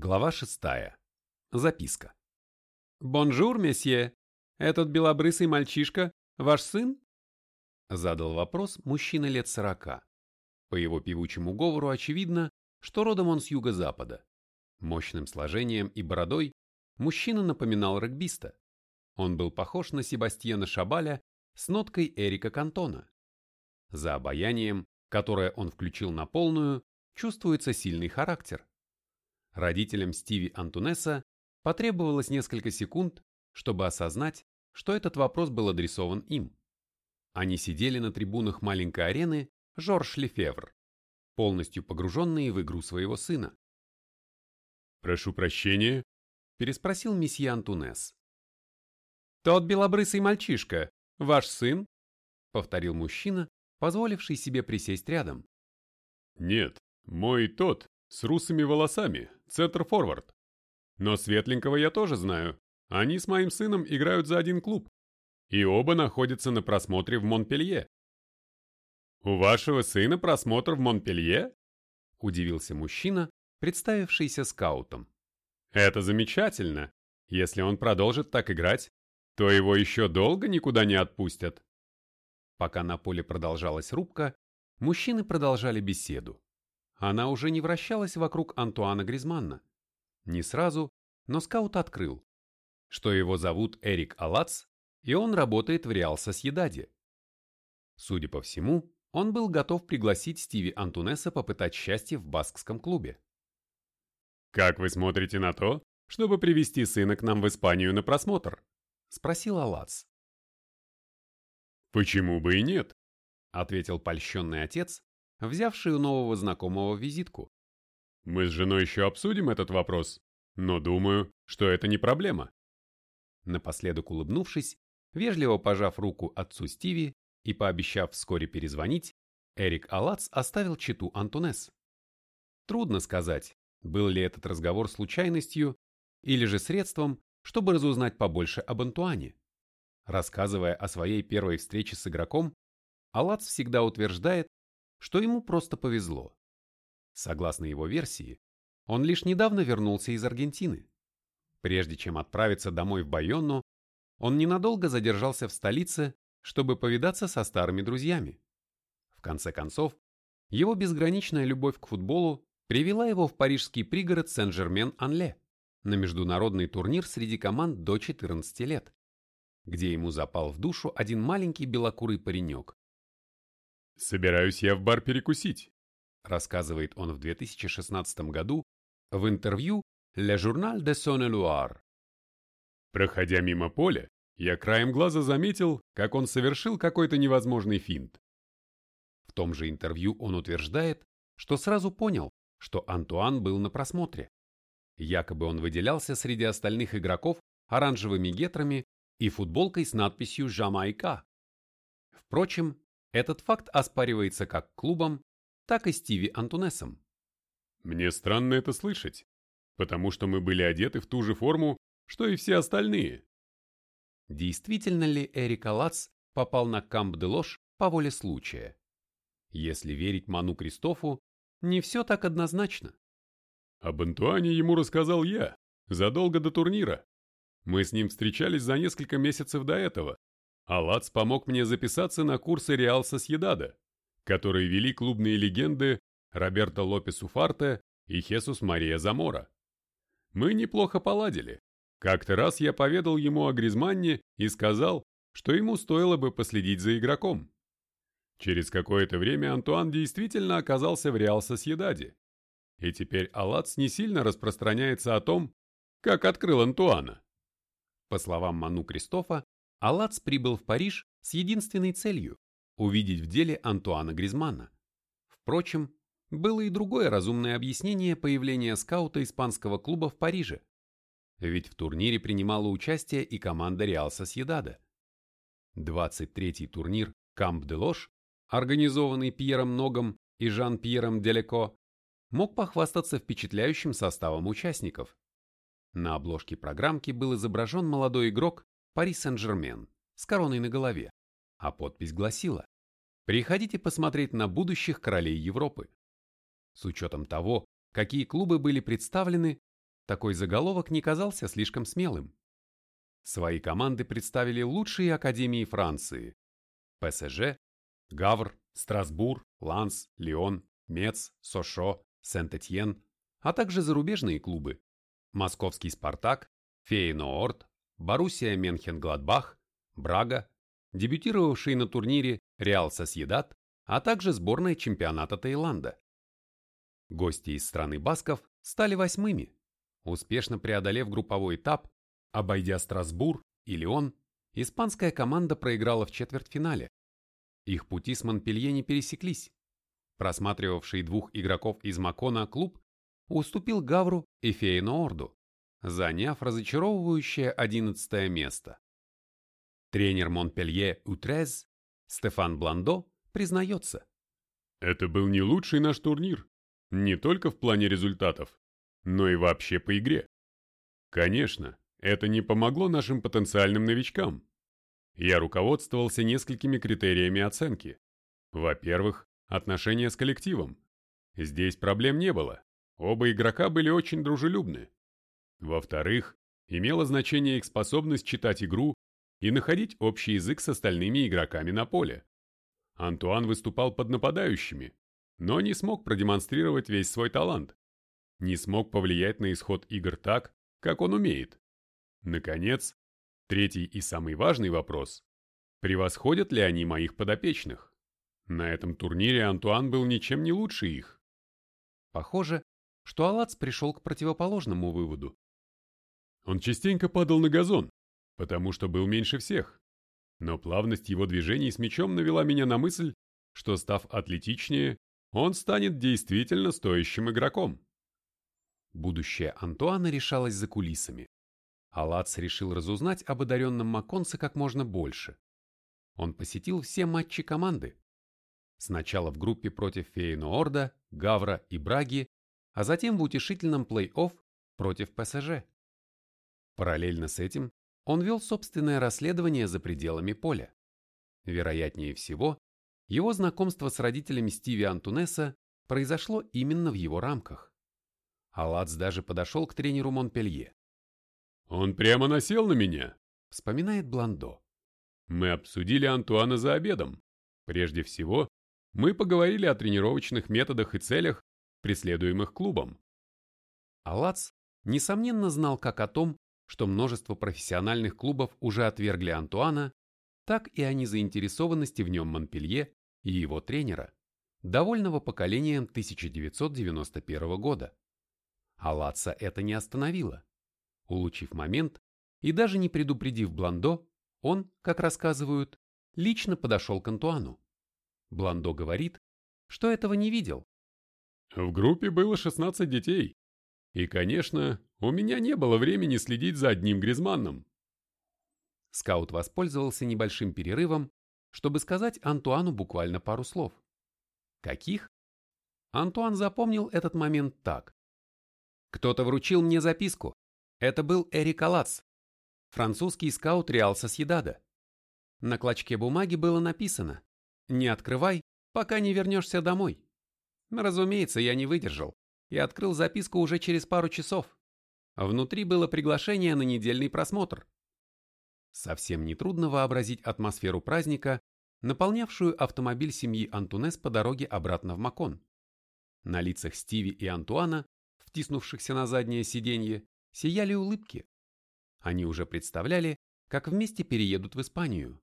Глава шестая. Записка. «Бонжур, месье! Этот белобрысый мальчишка – ваш сын?» Задал вопрос мужчина лет сорока. По его певучему говору очевидно, что родом он с юго-запада. Мощным сложением и бородой мужчина напоминал регбиста. Он был похож на Себастьяна Шабаля с ноткой Эрика Кантона. За обаянием, которое он включил на полную, чувствуется сильный характер. Родителям Стиви Антунеса потребовалось несколько секунд, чтобы осознать, что этот вопрос был адресован им. Они сидели на трибунах маленькой арены Жорж Лефевр, полностью погруженные в игру своего сына. «Прошу прощения», – переспросил месье Антунес. «Тот белобрысый мальчишка, ваш сын?» – повторил мужчина, позволивший себе присесть рядом. «Нет, мой тот, с русыми волосами, центр-форвард. Но светленького я тоже знаю. Они с моим сыном играют за один клуб. И оба находятся на просмотре в Монпелье. «У вашего сына просмотр в Монпелье?» – удивился мужчина, представившийся скаутом. «Это замечательно. Если он продолжит так играть, то его еще долго никуда не отпустят». Пока на поле продолжалась рубка, мужчины продолжали беседу. Она уже не вращалась вокруг Антуана Гризманна. Не сразу, но скаут открыл, что его зовут Эрик Алац, и он работает в Реал Сосьедаде. Судя по всему, он был готов пригласить Стиви Антунеса попытать счастье в баскском клубе. «Как вы смотрите на то, чтобы привести сына к нам в Испанию на просмотр?» – спросил Алац. «Почему бы и нет?» – ответил польщенный отец, взявший у нового знакомого визитку. «Мы с женой еще обсудим этот вопрос, но думаю, что это не проблема». Напоследок улыбнувшись, вежливо пожав руку отцу Стиви и пообещав вскоре перезвонить, Эрик Алац оставил читу Антонес. Трудно сказать, был ли этот разговор случайностью или же средством, чтобы разузнать побольше об Антуане. Рассказывая о своей первой встрече с игроком, Алац всегда утверждает, что ему просто повезло. Согласно его версии, он лишь недавно вернулся из Аргентины. Прежде чем отправиться домой в Байонну, он ненадолго задержался в столице, чтобы повидаться со старыми друзьями. В конце концов, его безграничная любовь к футболу привела его в парижский пригород Сен-Жермен-Анле на международный турнир среди команд до 14 лет, где ему запал в душу один маленький белокурый паренек, «Собираюсь я в бар перекусить», рассказывает он в 2016 году в интервью «Le Journal de Saône-et-Loire». Проходя мимо поля, я краем глаза заметил, как он совершил какой-то невозможный финт. В том же интервью он утверждает, что сразу понял, что Антуан был на просмотре. Якобы он выделялся среди остальных игроков оранжевыми гетрами и футболкой с надписью «Жамайка». Впрочем, этот факт оспаривается как клубом, так и Стиви Антунесом. Мне странно это слышать, потому что мы были одеты в ту же форму, что и все остальные. Действительно ли Эрик Алац попал на Камп де Лош по воле случая? Если верить Ману Кристофу, не все так однозначно. Об Антуане ему рассказал я, задолго до турнира. Мы с ним встречались за несколько месяцев до этого. Алац помог мне записаться на курсы Реал Сосьедада, которые вели клубные легенды Роберто Лопес Уфарте и Хесус Мария Замора. Мы неплохо поладили. Как-то раз я поведал ему о Гризманне и сказал, что ему стоило бы последить за игроком. Через какое-то время Антуан действительно оказался в Реал Сосьедаде. И теперь Алац не сильно распространяется о том, как открыл Антуана. По словам Ману Кристофа, Алац прибыл в Париж с единственной целью – увидеть в деле Антуана Гризмана. Впрочем, было и другое разумное объяснение появления скаута испанского клуба в Париже. Ведь в турнире принимала участие и команда Реал Сосьедада. 23-й турнир Камп де Лош, организованный Пьером Ногом и Жан-Пьером Делеко, мог похвастаться впечатляющим составом участников. На обложке программки был изображен молодой игрок Пари Сен-Жермен с короной на голове, а подпись гласила «Приходите посмотреть на будущих королей Европы». С учетом того, какие клубы были представлены, такой заголовок не казался слишком смелым. Свои команды представили лучшие академии Франции. ПСЖ, Гавр, Страсбур, Ланс, Лион, Мец, Сошо, Сент-Этьен, а также зарубежные клубы. Московский «Спартак», Фейноорд, Боруссия Менхенгладбах, Брага, дебютировавший на турнире Реал Сосьедат, а также сборная чемпионата Таиланда. Гости из страны Басков стали восьмыми, успешно преодолев групповой этап, обойдя Страсбур и Лион, испанская команда проиграла в четвертьфинале. Их пути с Монпелье не пересеклись. Просматривавший двух игроков из Макона клуб уступил Гавру и Фейноорду, заняв разочаровывающее одиннадцатое место. Тренер Монпелье Утрез Стефан Бландо признается. Это был не лучший наш турнир, не только в плане результатов, но и вообще по игре. Конечно, это не помогло нашим потенциальным новичкам. Я руководствовался несколькими критериями оценки. Во-первых, отношения с коллективом. Здесь проблем не было. Оба игрока были очень дружелюбны. Во-вторых, имело значение их способность читать игру и находить общий язык с остальными игроками на поле. Антуан выступал под нападающими, но не смог продемонстрировать весь свой талант. Не смог повлиять на исход игр так, как он умеет. Наконец, третий и самый важный вопрос – превосходят ли они моих подопечных? На этом турнире Антуан был ничем не лучше их. Похоже, что Алац пришел к противоположному выводу. Он частенько падал на газон, потому что был меньше всех. Но плавность его движений с мячом навела меня на мысль, что став атлетичнее, он станет действительно стоящим игроком. Будущее Антуана решалось за кулисами. Алац решил разузнать об одаренном Маконце как можно больше. Он посетил все матчи команды. Сначала в группе против Фейноорда, Гавра и Браги, а затем в утешительном плей-офф против ПСЖ. Параллельно с этим он вел собственное расследование за пределами поля. Вероятнее всего, его знакомство с родителями Стиви Антунеса произошло именно в его рамках. Аладс даже подошел к тренеру Монпелье. «Он прямо насел на меня», — вспоминает Бландо. «Мы обсудили Антуана за обедом. Прежде всего, мы поговорили о тренировочных методах и целях, преследуемых клубом». Алац, несомненно, знал как о том, что множество профессиональных клубов уже отвергли Антуана, так и о незаинтересованности в нем Монпелье и его тренера, довольного поколением 1991 года. А Латца это не остановило. Улучив момент и даже не предупредив Бландо, он, как рассказывают, лично подошел к Антуану. Бландо говорит, что этого не видел. В группе было 16 детей. И, конечно, у меня не было времени следить за одним Гризманном. Скаут воспользовался небольшим перерывом чтобы сказать Антуану буквально пару слов. Каких? Антуан запомнил этот момент так. Кто-то вручил мне записку. Это был Эрик Алац, французский скаут Реал Сосьедада. На клочке бумаги было написано «Не открывай, пока не вернешься домой». Разумеется, я не выдержал и открыл записку уже через пару часов. Внутри было приглашение на недельный просмотр. Совсем нетрудно вообразить атмосферу праздника, наполнявшую автомобиль семьи Антунес по дороге обратно в Макон. На лицах Стиви и Антуана, втиснувшихся на заднее сиденье, сияли улыбки. Они уже представляли, как вместе переедут в Испанию.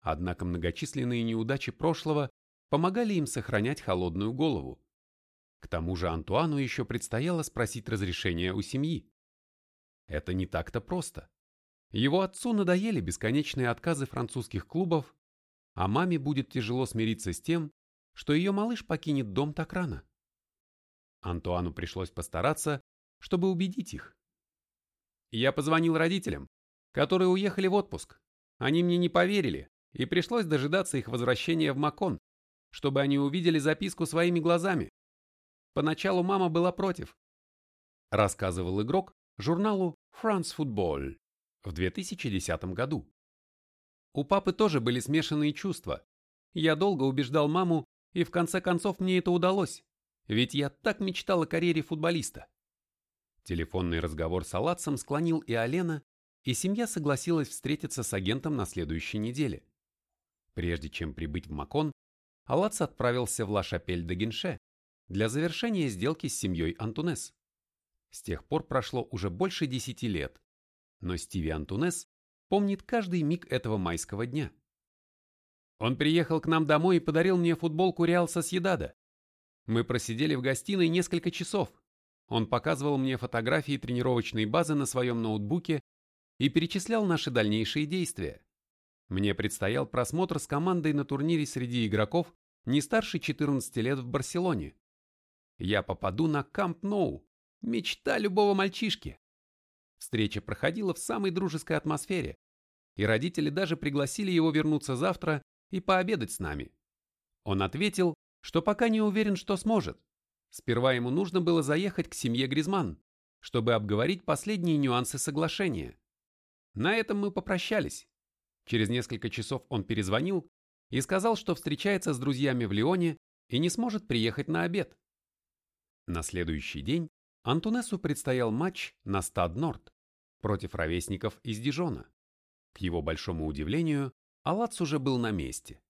Однако многочисленные неудачи прошлого помогали им сохранять холодную голову. К тому же Антуану еще предстояло спросить разрешения у семьи. Это не так-то просто. Его отцу надоели бесконечные отказы французских клубов, а маме будет тяжело смириться с тем, что ее малыш покинет дом так рано. Антуану пришлось постараться, чтобы убедить их. Я позвонил родителям, которые уехали в отпуск. Они мне не поверили, и пришлось дожидаться их возвращения в Макон, чтобы они увидели записку своими глазами. Поначалу мама была против. Рассказывал игрок журналу France Football в 2010 году. У папы тоже были смешанные чувства. Я долго убеждал маму, и в конце концов мне это удалось, ведь я так мечтал о карьере футболиста. Телефонный разговор с Алатсом склонил и Алена, и семья согласилась встретиться с агентом на следующей неделе. Прежде чем прибыть в Макон, Алац отправился в Ла-Шапель-де-Генше для завершения сделки с семьей Антунес. С тех пор прошло уже больше десяти лет, но Стиви Антунес помнит каждый миг этого майского дня. Он приехал к нам домой и подарил мне футболку Реал Сосьедада. Мы просидели в гостиной несколько часов. Он показывал мне фотографии тренировочной базы на своем ноутбуке и перечислял наши дальнейшие действия. Мне предстоял просмотр с командой на турнире среди игроков не старше 14 лет в Барселоне. Я попаду на Камп Ноу. Мечта любого мальчишки. Встреча проходила в самой дружеской атмосфере, и родители даже пригласили его вернуться завтра и пообедать с нами. Он ответил, что пока не уверен, что сможет. Сперва ему нужно было заехать к семье Гризман, чтобы обговорить последние нюансы соглашения. На этом мы попрощались. Через несколько часов он перезвонил и сказал, что встречается с друзьями в Лионе и не сможет приехать на обед. На следующий день Антунесу предстоял матч на Стад Норд против ровесников из Дижона. К его большому удивлению, Алац уже был на месте.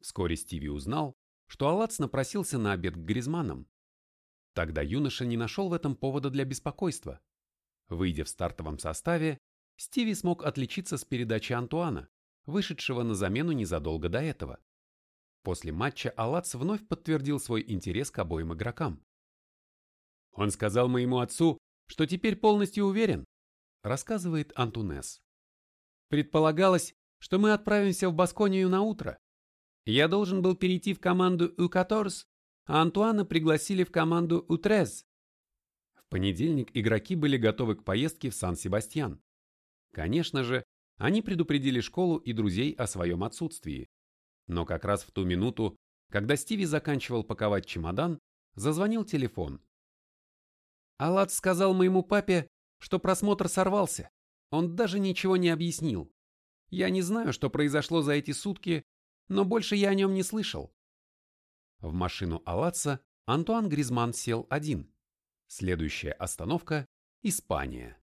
Вскоре Стиви узнал, что Алац напросился на обед к Гризманам. Тогда юноша не нашел в этом повода для беспокойства. Выйдя в стартовом составе, Стиви смог отличиться с передачи Антуана, вышедшего на замену незадолго до этого. После матча Алац вновь подтвердил свой интерес к обоим игрокам. «Он сказал моему отцу, что теперь полностью уверен», рассказывает Антунес. «Предполагалось, что мы отправимся в Басконию на утро. Я должен был перейти в команду У-14, а Антуана пригласили в команду У-13. В понедельник игроки были готовы к поездке в Сан-Себастьян. Конечно же, они предупредили школу и друзей о своем отсутствии. Но как раз в ту минуту, когда Стиви заканчивал паковать чемодан, зазвонил телефон. Аллат сказал моему папе, что просмотр сорвался. Он даже ничего не объяснил. Я не знаю, что произошло за эти сутки, но больше я о нем не слышал. В машину Алатса Антуан Гризман сел один. Следующая остановка – Испания.